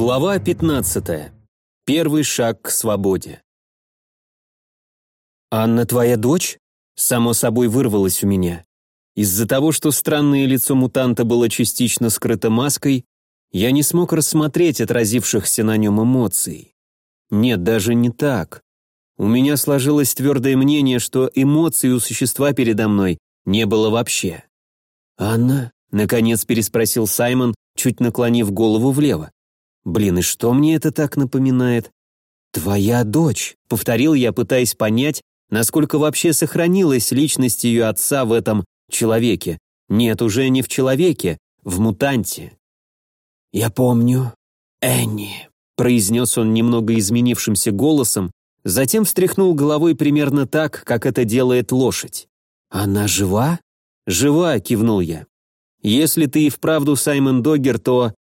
Глава 15. Первый шаг к свободе. «Анна твоя дочь?» Само собой вырвалось у меня. Из-за того, что странное лицо мутанта было частично скрыто маской, я не смог рассмотреть отразившихся на нем эмоций. Нет, даже не так. У меня сложилось твердое мнение, что эмоций у существа передо мной не было вообще. «Анна?» — наконец переспросил Саймон, чуть наклонив голову влево. «Блин, и что мне это так напоминает?» «Твоя дочь», — повторил я, пытаясь понять, насколько вообще сохранилась личность ее отца в этом человеке. Нет, уже не в человеке, в мутанте. «Я помню, Энни», — произнес он немного изменившимся голосом, затем встряхнул головой примерно так, как это делает лошадь. «Она жива?» «Жива», — кивнул я. «Если ты и вправду Саймон Доггер, то...»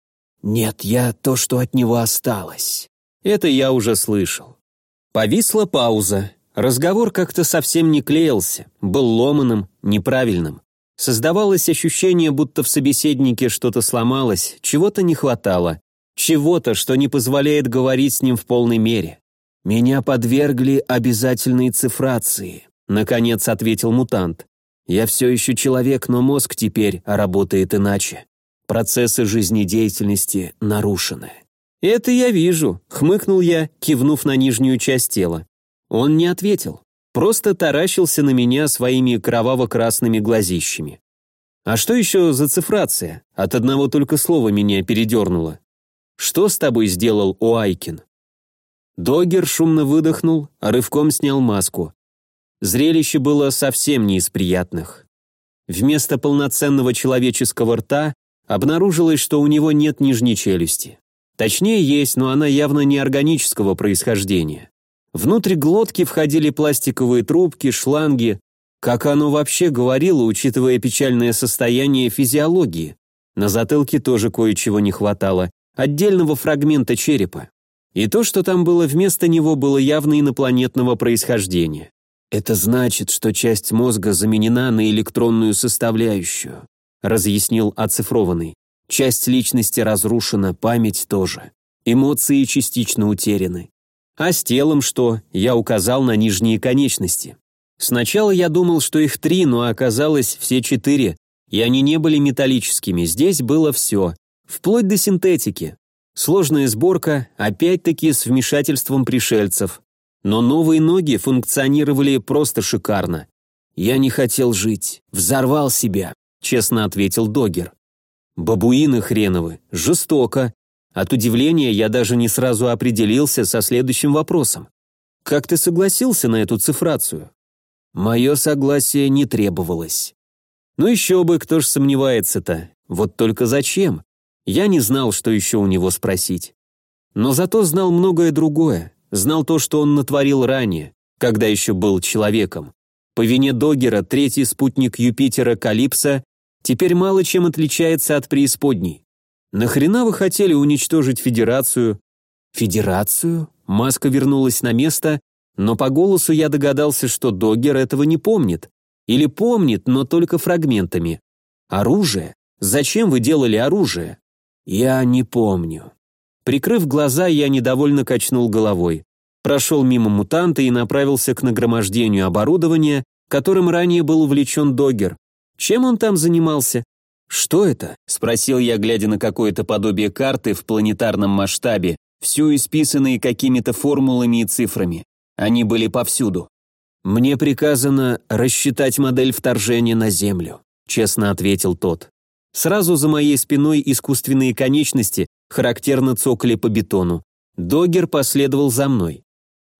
«Нет, я то, что от него осталось». Это я уже слышал. Повисла пауза. Разговор как-то совсем не клеился, был ломаным, неправильным. Создавалось ощущение, будто в собеседнике что-то сломалось, чего-то не хватало, чего-то, что не позволяет говорить с ним в полной мере. «Меня подвергли обязательной цифрации», — наконец ответил мутант. «Я все еще человек, но мозг теперь работает иначе. Процессы жизнедеятельности нарушены». «Это я вижу», — хмыкнул я, кивнув на нижнюю часть тела. Он не ответил, просто таращился на меня своими кроваво-красными глазищами. А что еще за цифрация? От одного только слова меня передернуло. Что с тобой сделал Уайкин? Догер шумно выдохнул, рывком снял маску. Зрелище было совсем не из приятных. Вместо полноценного человеческого рта обнаружилось, что у него нет нижней челюсти. Точнее, есть, но она явно не органического происхождения. Внутрь глотки входили пластиковые трубки, шланги. Как оно вообще говорило, учитывая печальное состояние физиологии? На затылке тоже кое-чего не хватало, отдельного фрагмента черепа. И то, что там было вместо него, было явно инопланетного происхождения. Это значит, что часть мозга заменена на электронную составляющую, разъяснил оцифрованный. Часть личности разрушена, память тоже. Эмоции частично утеряны. А с телом что? Я указал на нижние конечности. Сначала я думал, что их три, но оказалось все четыре, и они не были металлическими, здесь было все, вплоть до синтетики. Сложная сборка, опять-таки с вмешательством пришельцев. Но новые ноги функционировали просто шикарно. «Я не хотел жить, взорвал себя», — честно ответил Догер. «Бабуины хреновы, жестоко, от удивления я даже не сразу определился со следующим вопросом. «Как ты согласился на эту цифрацию?» Мое согласие не требовалось. Ну еще бы, кто ж сомневается-то. Вот только зачем? Я не знал, что еще у него спросить. Но зато знал многое другое. Знал то, что он натворил ранее, когда еще был человеком. По вине Догера третий спутник Юпитера Калипса теперь мало чем отличается от преисподней. Нахрена вы хотели уничтожить Федерацию? Федерацию? Маска вернулась на место, но по голосу я догадался, что Доггер этого не помнит. Или помнит, но только фрагментами. Оружие? Зачем вы делали оружие? Я не помню. Прикрыв глаза, я недовольно качнул головой. Прошел мимо мутанта и направился к нагромождению оборудования, которым ранее был увлечен Доггер. Чем он там занимался? «Что это?» – спросил я, глядя на какое-то подобие карты в планетарном масштабе, всю исписанные какими-то формулами и цифрами. Они были повсюду. «Мне приказано рассчитать модель вторжения на Землю», – честно ответил тот. Сразу за моей спиной искусственные конечности характерно цокали по бетону. Догер последовал за мной.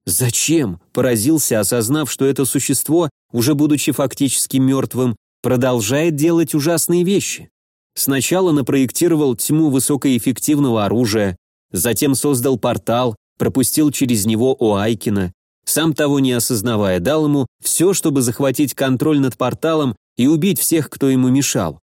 «Зачем?» – поразился, осознав, что это существо, уже будучи фактически мертвым, продолжает делать ужасные вещи. Сначала напроектировал тьму высокоэффективного оружия, затем создал портал, пропустил через него Оайкина, сам того не осознавая, дал ему все, чтобы захватить контроль над порталом и убить всех, кто ему мешал.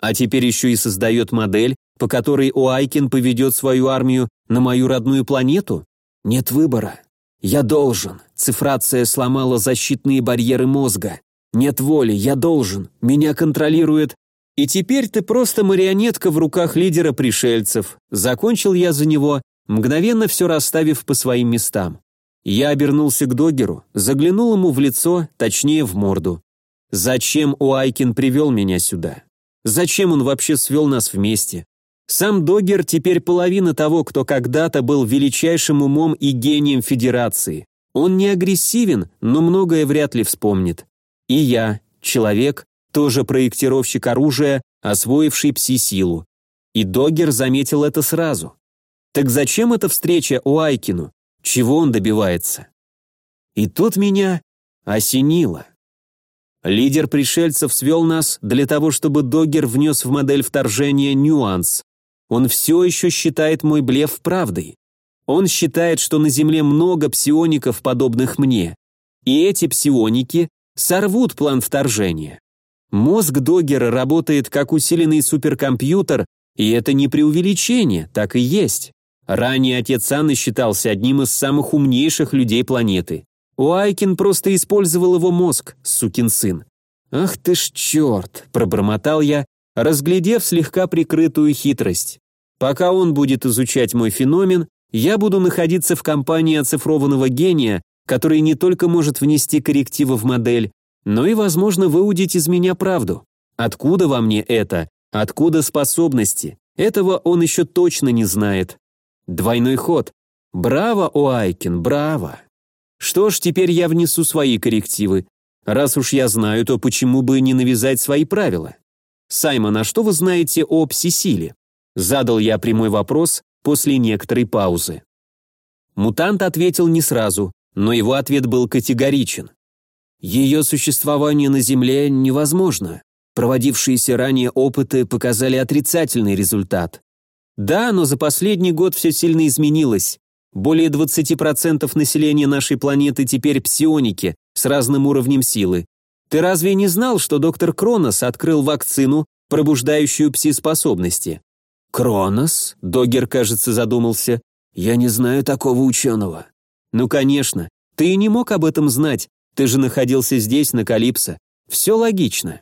А теперь еще и создает модель, по которой Оайкин поведет свою армию на мою родную планету? Нет выбора. Я должен. Цифрация сломала защитные барьеры мозга. Нет воли, я должен, меня контролирует. И теперь ты просто марионетка в руках лидера пришельцев. Закончил я за него, мгновенно все расставив по своим местам. Я обернулся к Догеру, заглянул ему в лицо, точнее в морду. Зачем Уайкин привел меня сюда? Зачем он вообще свел нас вместе? Сам Догер теперь половина того, кто когда-то был величайшим умом и гением Федерации. Он не агрессивен, но многое вряд ли вспомнит. И я, человек, тоже проектировщик оружия, освоивший пси-силу. И Догер заметил это сразу. Так зачем эта встреча у Айкину? Чего он добивается? И тут меня осенило. Лидер пришельцев свел нас для того, чтобы Догер внес в модель вторжения нюанс. Он все еще считает мой блеф правдой. Он считает, что на Земле много псиоников, подобных мне. И эти псионики сорвут план вторжения. Мозг Догера работает как усиленный суперкомпьютер, и это не преувеличение, так и есть. Ранее отец Анны считался одним из самых умнейших людей планеты. Уайкин просто использовал его мозг, сукин сын. «Ах ты ж черт!» – пробормотал я, разглядев слегка прикрытую хитрость. «Пока он будет изучать мой феномен, я буду находиться в компании оцифрованного гения, который не только может внести коррективы в модель, но и, возможно, выудить из меня правду. Откуда во мне это? Откуда способности? Этого он еще точно не знает. Двойной ход. Браво, Уайкин, браво!» Что ж, теперь я внесу свои коррективы. Раз уж я знаю, то почему бы не навязать свои правила? Саймон, а что вы знаете о пси-силе? Задал я прямой вопрос после некоторой паузы. Мутант ответил не сразу, но его ответ был категоричен. Ее существование на Земле невозможно. Проводившиеся ранее опыты показали отрицательный результат. Да, но за последний год все сильно изменилось. Более 20% населения нашей планеты теперь псионики с разным уровнем силы. Ты разве не знал, что доктор Кронос открыл вакцину, пробуждающую пси-способности? Кронос? Догер, кажется, задумался. Я не знаю такого ученого. Ну, конечно. Ты и не мог об этом знать. Ты же находился здесь, на Калипсо. Все логично.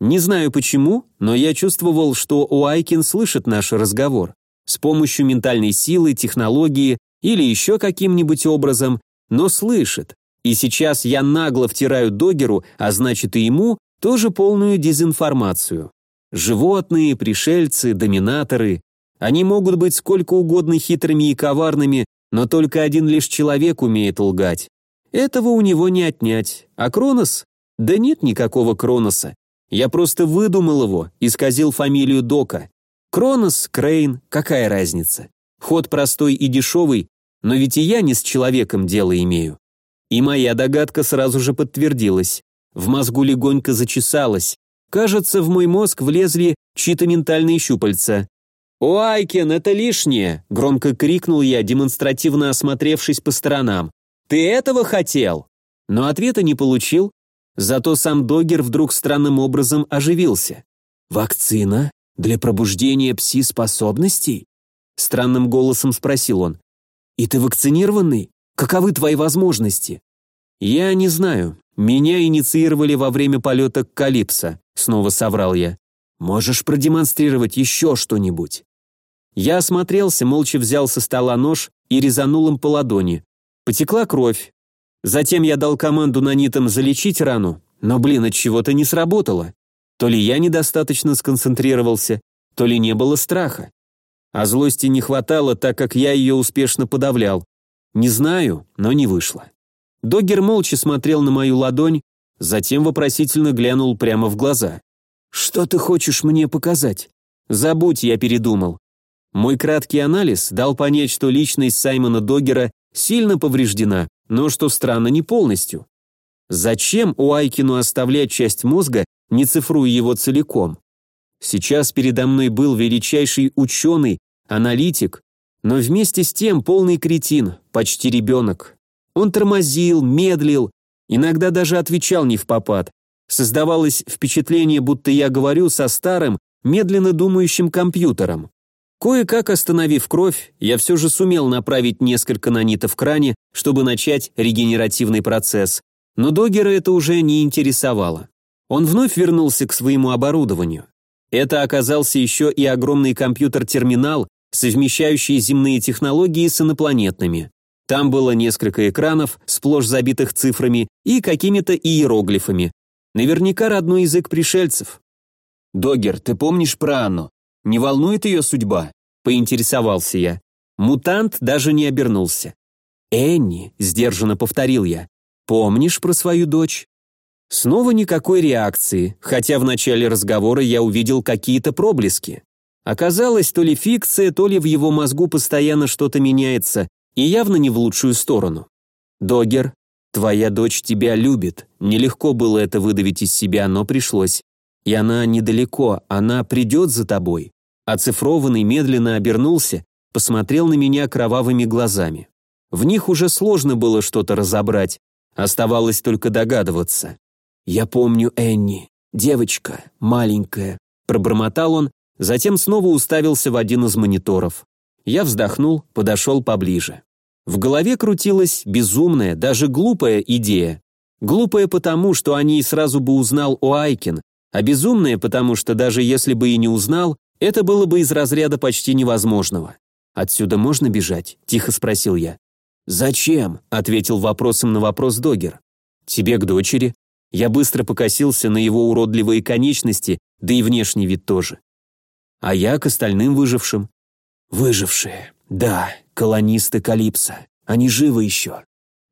Не знаю почему, но я чувствовал, что Уайкин слышит наш разговор. С помощью ментальной силы, технологии, или еще каким-нибудь образом, но слышит. И сейчас я нагло втираю Догеру, а значит и ему, тоже полную дезинформацию. Животные, пришельцы, доминаторы. Они могут быть сколько угодно хитрыми и коварными, но только один лишь человек умеет лгать. Этого у него не отнять. А Кронос? Да нет никакого Кроноса. Я просто выдумал его, исказил фамилию Дока. Кронос, Крейн, какая разница? Ход простой и дешевый, но ведь и я не с человеком дело имею. И моя догадка сразу же подтвердилась. В мозгу легонько зачесалась. Кажется, в мой мозг влезли чьи-то ментальные щупальца. «Уайкен, это лишнее!» – громко крикнул я, демонстративно осмотревшись по сторонам. «Ты этого хотел?» Но ответа не получил, зато сам Догер вдруг странным образом оживился. «Вакцина? Для пробуждения пси-способностей?» Странным голосом спросил он. «И ты вакцинированный? Каковы твои возможности?» «Я не знаю. Меня инициировали во время полета к Калипсо», — снова соврал я. «Можешь продемонстрировать еще что-нибудь?» Я осмотрелся, молча взял со стола нож и резанул им по ладони. Потекла кровь. Затем я дал команду нанитам залечить рану, но, блин, от чего-то не сработало. То ли я недостаточно сконцентрировался, то ли не было страха. А злости не хватало, так как я ее успешно подавлял. Не знаю, но не вышло. Догер молча смотрел на мою ладонь, затем вопросительно глянул прямо в глаза. «Что ты хочешь мне показать?» «Забудь, я передумал». Мой краткий анализ дал понять, что личность Саймона Догера сильно повреждена, но, что странно, не полностью. Зачем Уайкину оставлять часть мозга, не цифруя его целиком? Сейчас передо мной был величайший ученый, аналитик, но вместе с тем полный кретин, почти ребенок. Он тормозил, медлил, иногда даже отвечал не в попад. Создавалось впечатление, будто я говорю со старым, медленно думающим компьютером. Кое-как остановив кровь, я все же сумел направить несколько нанитов в кране, чтобы начать регенеративный процесс, но Догера это уже не интересовало. Он вновь вернулся к своему оборудованию. Это оказался еще и огромный компьютер-терминал, совмещающие земные технологии с инопланетными. Там было несколько экранов, сплошь забитых цифрами и какими-то иероглифами. Наверняка родной язык пришельцев. «Догер, ты помнишь про Анну? Не волнует ее судьба?» – поинтересовался я. Мутант даже не обернулся. «Энни», – сдержанно повторил я, – «помнишь про свою дочь?» Снова никакой реакции, хотя в начале разговора я увидел какие-то проблески. Оказалось, то ли фикция, то ли в его мозгу постоянно что-то меняется, и явно не в лучшую сторону. «Догер, твоя дочь тебя любит». Нелегко было это выдавить из себя, но пришлось. И она недалеко, она придет за тобой. Оцифрованный медленно обернулся, посмотрел на меня кровавыми глазами. В них уже сложно было что-то разобрать, оставалось только догадываться. «Я помню Энни, девочка, маленькая», пробормотал он, затем снова уставился в один из мониторов. Я вздохнул, подошел поближе. В голове крутилась безумная, даже глупая идея. Глупая потому, что о ней сразу бы узнал Уайкин, а безумная потому, что даже если бы и не узнал, это было бы из разряда почти невозможного. «Отсюда можно бежать?» – тихо спросил я. «Зачем?» – ответил вопросом на вопрос Догер. «Тебе к дочери». Я быстро покосился на его уродливые конечности, да и внешний вид тоже. А я к остальным выжившим. Выжившие. Да, колонисты Калипса. Они живы еще.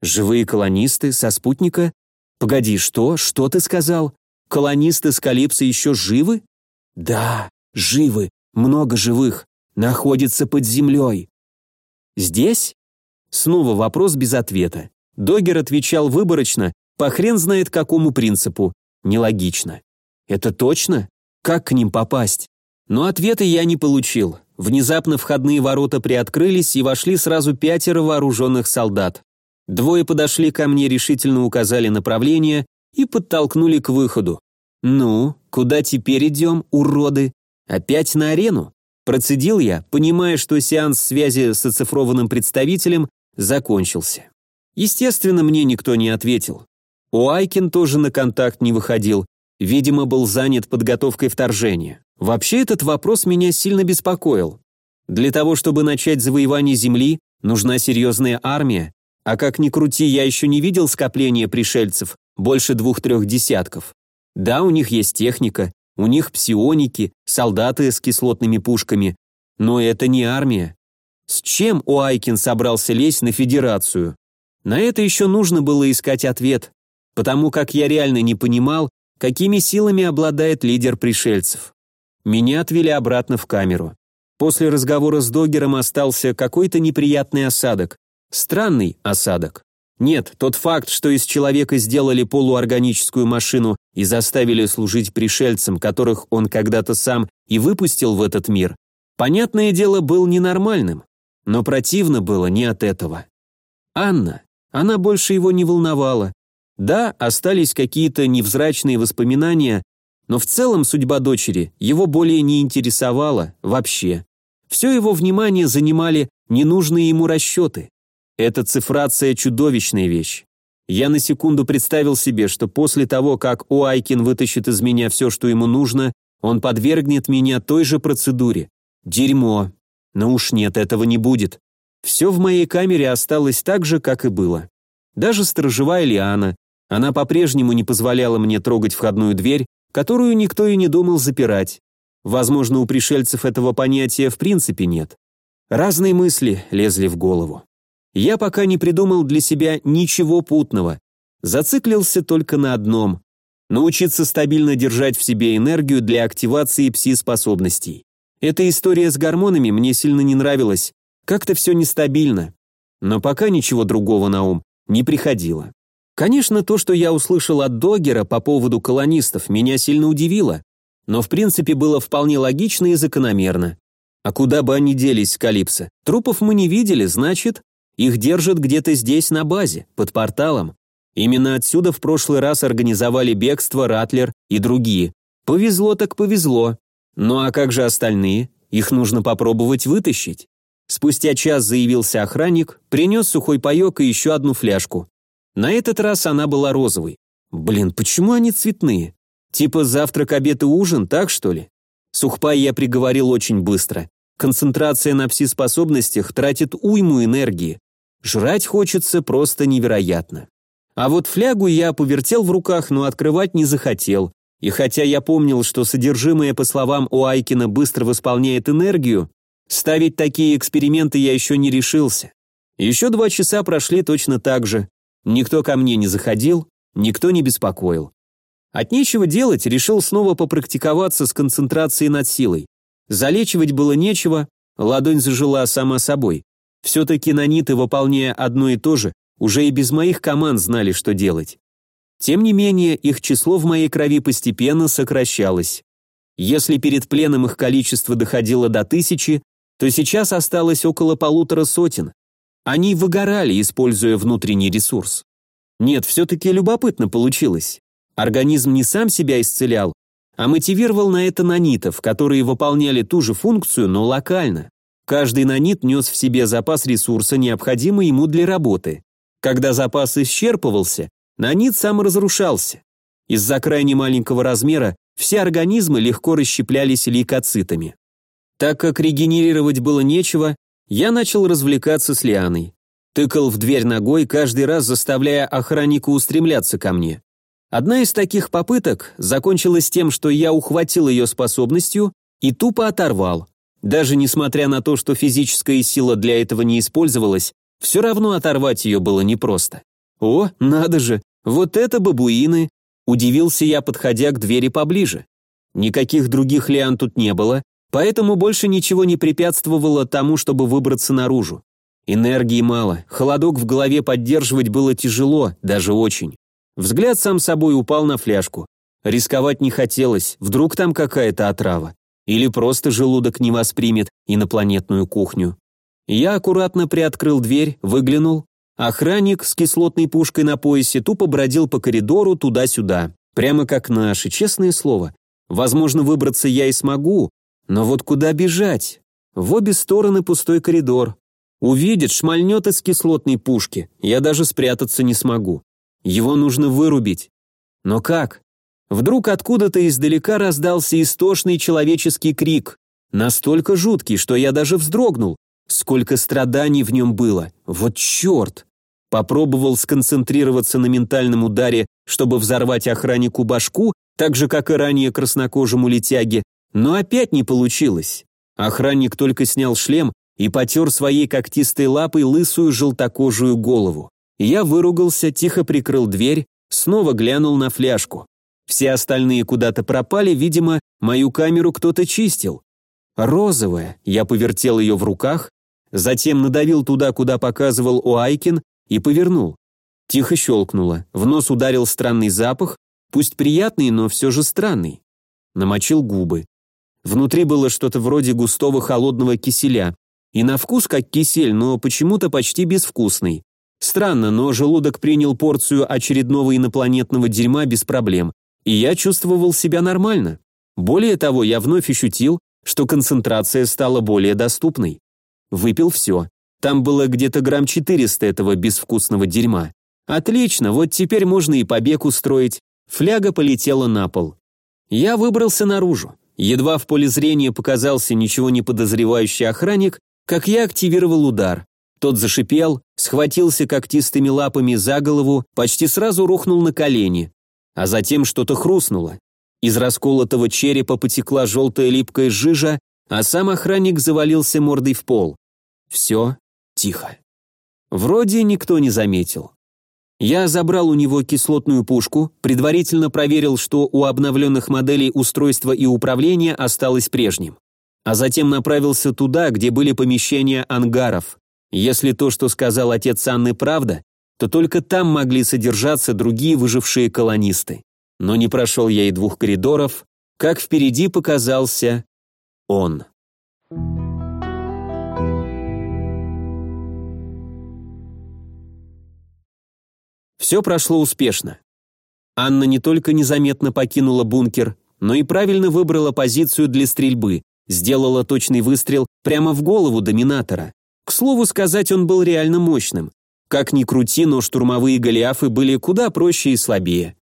Живые колонисты со спутника? Погоди, что? Что ты сказал? Колонисты с Калипса еще живы? Да, живы. Много живых. Находятся под землей. Здесь? Снова вопрос без ответа. Догер отвечал выборочно, по хрен знает какому принципу. Нелогично. Это точно? Как к ним попасть? Но ответа я не получил. Внезапно входные ворота приоткрылись, и вошли сразу пятеро вооруженных солдат. Двое подошли ко мне, решительно указали направление и подтолкнули к выходу. «Ну, куда теперь идем, уроды? Опять на арену?» Процедил я, понимая, что сеанс связи с оцифрованным представителем закончился. Естественно, мне никто не ответил. Уайкин тоже на контакт не выходил, видимо, был занят подготовкой вторжения. Вообще этот вопрос меня сильно беспокоил. Для того, чтобы начать завоевание Земли, нужна серьезная армия, а как ни крути, я еще не видел скопления пришельцев, больше двух-трех десятков. Да, у них есть техника, у них псионики, солдаты с кислотными пушками, но это не армия. С чем Уайкин собрался лезть на Федерацию? На это еще нужно было искать ответ, потому как я реально не понимал, какими силами обладает лидер пришельцев. Меня отвели обратно в камеру. После разговора с Догером остался какой-то неприятный осадок. Странный осадок. Нет, тот факт, что из человека сделали полуорганическую машину и заставили служить пришельцам, которых он когда-то сам и выпустил в этот мир, понятное дело, был ненормальным. Но противно было не от этого. Анна, она больше его не волновала. Да, остались какие-то невзрачные воспоминания, но в целом судьба дочери его более не интересовала вообще. Все его внимание занимали ненужные ему расчеты. Эта цифрация – чудовищная вещь. Я на секунду представил себе, что после того, как Уайкин вытащит из меня все, что ему нужно, он подвергнет меня той же процедуре. Дерьмо. Но уж нет, этого не будет. Все в моей камере осталось так же, как и было. Даже сторожевая Лиана. Она по-прежнему не позволяла мне трогать входную дверь, которую никто и не думал запирать. Возможно, у пришельцев этого понятия в принципе нет. Разные мысли лезли в голову. Я пока не придумал для себя ничего путного. Зациклился только на одном – научиться стабильно держать в себе энергию для активации пси-способностей. Эта история с гормонами мне сильно не нравилась, как-то все нестабильно. Но пока ничего другого на ум не приходило. Конечно, то, что я услышал от Догера по поводу колонистов, меня сильно удивило, но в принципе было вполне логично и закономерно. А куда бы они делись Калипсо? Трупов мы не видели, значит, их держат где-то здесь на базе, под порталом. Именно отсюда в прошлый раз организовали бегство Ратлер и другие. Повезло так повезло. Ну а как же остальные? Их нужно попробовать вытащить. Спустя час заявился охранник, принес сухой паек и еще одну фляжку. На этот раз она была розовой. Блин, почему они цветные? Типа завтрак, обед и ужин, так что ли? Сухпай я приговорил очень быстро. концентрация на пси-способностях тратит уйму энергии. Жрать хочется просто невероятно. А вот флягу я повертел в руках, но открывать не захотел. И хотя я помнил, что содержимое, по словам Уайкина, быстро восполняет энергию, ставить такие эксперименты я еще не решился. Еще два часа прошли точно так же. Никто ко мне не заходил, никто не беспокоил. От нечего делать, решил снова попрактиковаться с концентрацией над силой. Залечивать было нечего, ладонь зажила сама собой. Все-таки наниты, выполняя одно и то же, уже и без моих команд знали, что делать. Тем не менее, их число в моей крови постепенно сокращалось. Если перед пленом их количество доходило до тысячи, то сейчас осталось около полутора сотен. Они выгорали, используя внутренний ресурс. Нет, все-таки любопытно получилось. Организм не сам себя исцелял, а мотивировал на это нанитов, которые выполняли ту же функцию, но локально. Каждый нанит нес в себе запас ресурса, необходимый ему для работы. Когда запас исчерпывался, нанит саморазрушался. Из-за крайне маленького размера все организмы легко расщеплялись лейкоцитами. Так как регенерировать было нечего, я начал развлекаться с Лианой. Тыкал в дверь ногой, каждый раз заставляя охранника устремляться ко мне. Одна из таких попыток закончилась тем, что я ухватил ее способностью и тупо оторвал. Даже несмотря на то, что физическая сила для этого не использовалась, все равно оторвать ее было непросто. «О, надо же, вот это бабуины!» Удивился я, подходя к двери поближе. Никаких других лиан тут не было, поэтому больше ничего не препятствовало тому, чтобы выбраться наружу. Энергии мало, холодок в голове поддерживать было тяжело, даже очень. Взгляд сам собой упал на фляжку. Рисковать не хотелось, вдруг там какая-то отрава. Или просто желудок не воспримет инопланетную кухню. Я аккуратно приоткрыл дверь, выглянул. Охранник с кислотной пушкой на поясе тупо бродил по коридору туда-сюда. Прямо как наши, честное слово. Возможно, выбраться я и смогу, но вот куда бежать? В обе стороны пустой коридор. Увидит, шмальнет из кислотной пушки. Я даже спрятаться не смогу. Его нужно вырубить. Но как? Вдруг откуда-то издалека раздался истошный человеческий крик, настолько жуткий, что я даже вздрогнул. Сколько страданий в нем было. Вот черт! Попробовал сконцентрироваться на ментальном ударе, чтобы взорвать охраннику башку, так же, как и ранее краснокожему летяге, но опять не получилось. Охранник только снял шлем и потер своей когтистой лапой лысую желтокожую голову. Я выругался, тихо прикрыл дверь, снова глянул на фляжку. Все остальные куда-то пропали, видимо, мою камеру кто-то чистил. Розовая, я повертел ее в руках, затем надавил туда, куда показывал Уайкин, и повернул. Тихо щелкнуло, в нос ударил странный запах, пусть приятный, но все же странный. Намочил губы. Внутри было что-то вроде густого холодного киселя, и на вкус как кисель, но почему-то почти безвкусный. Странно, но желудок принял порцию очередного инопланетного дерьма без проблем, и я чувствовал себя нормально. Более того, я вновь ощутил, что концентрация стала более доступной. Выпил все. Там было где-то грамм 400 этого безвкусного дерьма. Отлично, вот теперь можно и побег устроить. Фляга полетела на пол. Я выбрался наружу. Едва в поле зрения показался ничего не подозревающий охранник, как я активировал удар. Тот зашипел, схватился когтистыми лапами за голову, почти сразу рухнул на колени а затем что-то хрустнуло. Из расколотого черепа потекла желтая липкая жижа, а сам охранник завалился мордой в пол. Все тихо. Вроде никто не заметил. Я забрал у него кислотную пушку, предварительно проверил, что у обновленных моделей устройства и управления осталось прежним. А затем направился туда, где были помещения ангаров. Если то, что сказал отец Анны, правда, то только там могли содержаться другие выжившие колонисты. Но не прошел я и двух коридоров, как впереди показался он. Все прошло успешно. Анна не только незаметно покинула бункер, но и правильно выбрала позицию для стрельбы, сделала точный выстрел прямо в голову доминатора. К слову сказать, он был реально мощным. Как ни крути, но штурмовые голиафы были куда проще и слабее.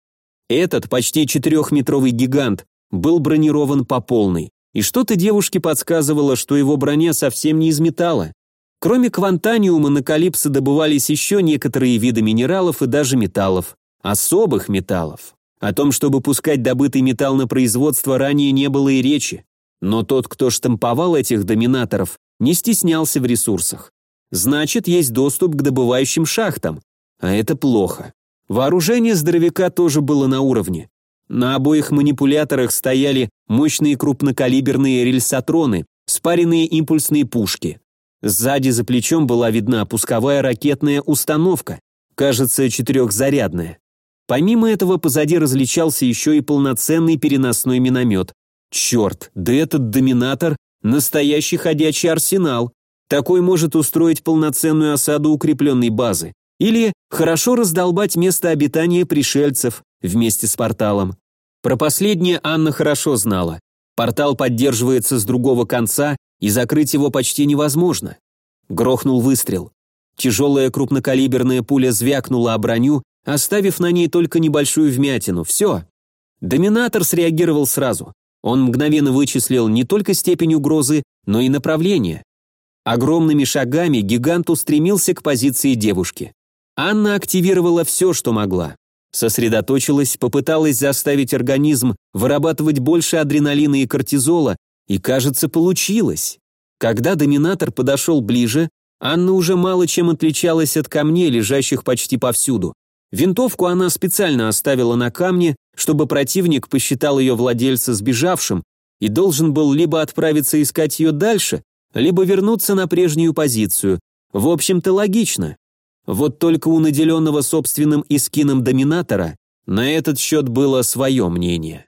Этот почти четырехметровый гигант был бронирован по полной, и что-то девушке подсказывало, что его броня совсем не из металла. Кроме квантаниума на Калипсо добывались еще некоторые виды минералов и даже металлов. Особых металлов. О том, чтобы пускать добытый металл на производство, ранее не было и речи. Но тот, кто штамповал этих доминаторов, не стеснялся в ресурсах. Значит, есть доступ к добывающим шахтам. А это плохо. Вооружение здоровяка тоже было на уровне. На обоих манипуляторах стояли мощные крупнокалиберные рельсотроны, спаренные импульсные пушки. Сзади за плечом была видна пусковая ракетная установка, кажется, четырехзарядная. Помимо этого позади различался еще и полноценный переносной миномет. Черт, да этот доминатор – настоящий ходячий арсенал. Такой может устроить полноценную осаду укрепленной базы. Или хорошо раздолбать место обитания пришельцев вместе с порталом. Про последнее Анна хорошо знала. Портал поддерживается с другого конца, и закрыть его почти невозможно. Грохнул выстрел. Тяжелая крупнокалиберная пуля звякнула о броню, оставив на ней только небольшую вмятину. Все. Доминатор среагировал сразу. Он мгновенно вычислил не только степень угрозы, но и направление. Огромными шагами гигант устремился к позиции девушки. Анна активировала все, что могла. Сосредоточилась, попыталась заставить организм вырабатывать больше адреналина и кортизола, и, кажется, получилось. Когда доминатор подошел ближе, Анна уже мало чем отличалась от камней, лежащих почти повсюду. Винтовку она специально оставила на камне, чтобы противник посчитал ее владельца сбежавшим и должен был либо отправиться искать ее дальше, либо вернуться на прежнюю позицию. В общем-то, логично. Вот только у наделенного собственным искином доминатора на этот счет было свое мнение.